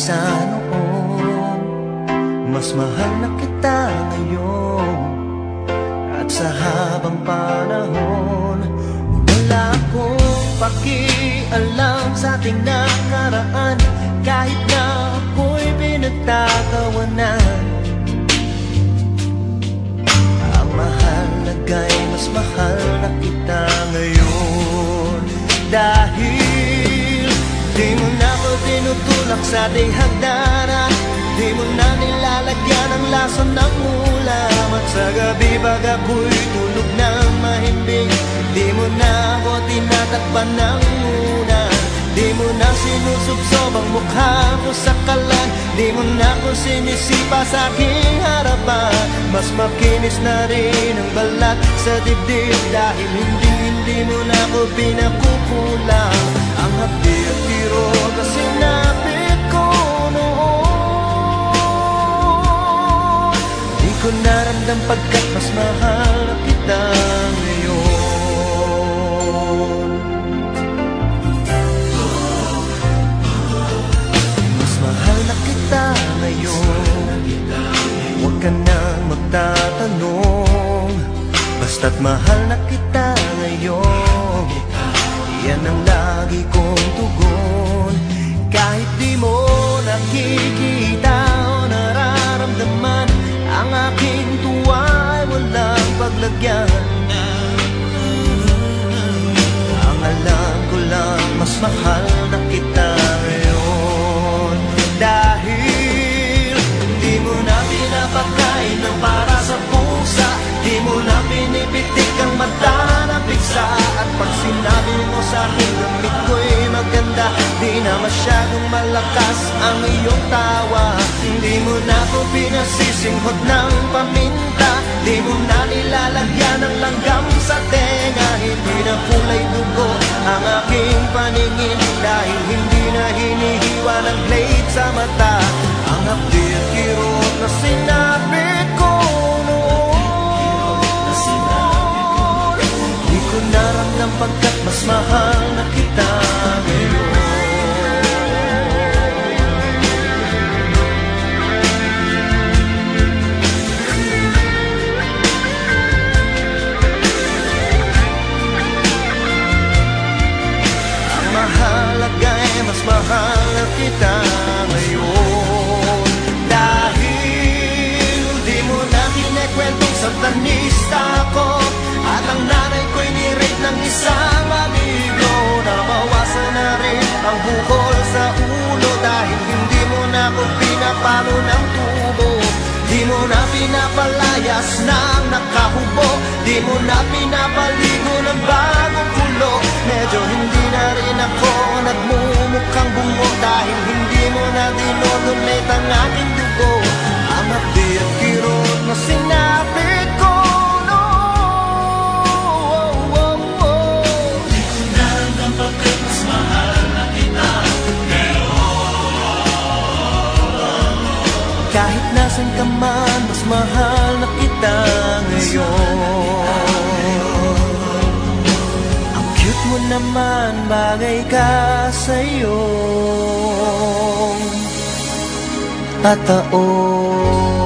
sa noon. Mas mahal na kita ngayon At sa habang panahon. Wala akong pakialam sa ating nakaraan Kahit na ako'y pinagtatawanan. Ang mahalaga'y mas mahal na kita ngayon. Dahil tinutulak sa ating hagdanan Di mo na nilalagyan ang lason ng ulam. At sa gabi pag ako'y tulog ng mahimbing Di mo na ako tinatakpan ng unan Di mo na sinusubsob ang mukha ko sa kalan. Di mo na ako sinisipa sa aking harapan. Mas makinis na rin ang balat sa dibdib Dahil hindi, hindi mo na ako pinakukulang Naramdam pagkat mas mahal kita ngayon. Mas mahal na kita ngayon. Huwag ka nang magtatanong. Basta't mahal na kita ngayon Yan ang lagi kong tugon. Kahit di mo nakikita o nararamdaman Ang aking tuwa ay walang paglagyan. Ang alam ko lang mas mahal na kita ngayon. Dahil di mo na pinapakain ng para sa pusa Di mo na pinipitik ang mata masyadong malakas ang iyong tawa. Di mo na ako pinasisinghot ng paminta. Di mo na nilalagyan ng langgam sa tenga. Hindi na kulay dugo ang aking paningin. Dahil hindi na hinihiwa ng blade sa mata. Ang hapdi at kirot na sinapit pinapalayas ng nakahubo. Di mo na pinapaligo ng bagong kulo Medyo hindi na rin ako nagmumukhang bungo. Dahil hindi mo na dinodonate ang aking dugo. Ang hapdi at kirot na sinapit ko noon Kahit nasan ka man, mas mahal na kita ngayon. Ang cute mo naman, bagay ka sa'yo. At taon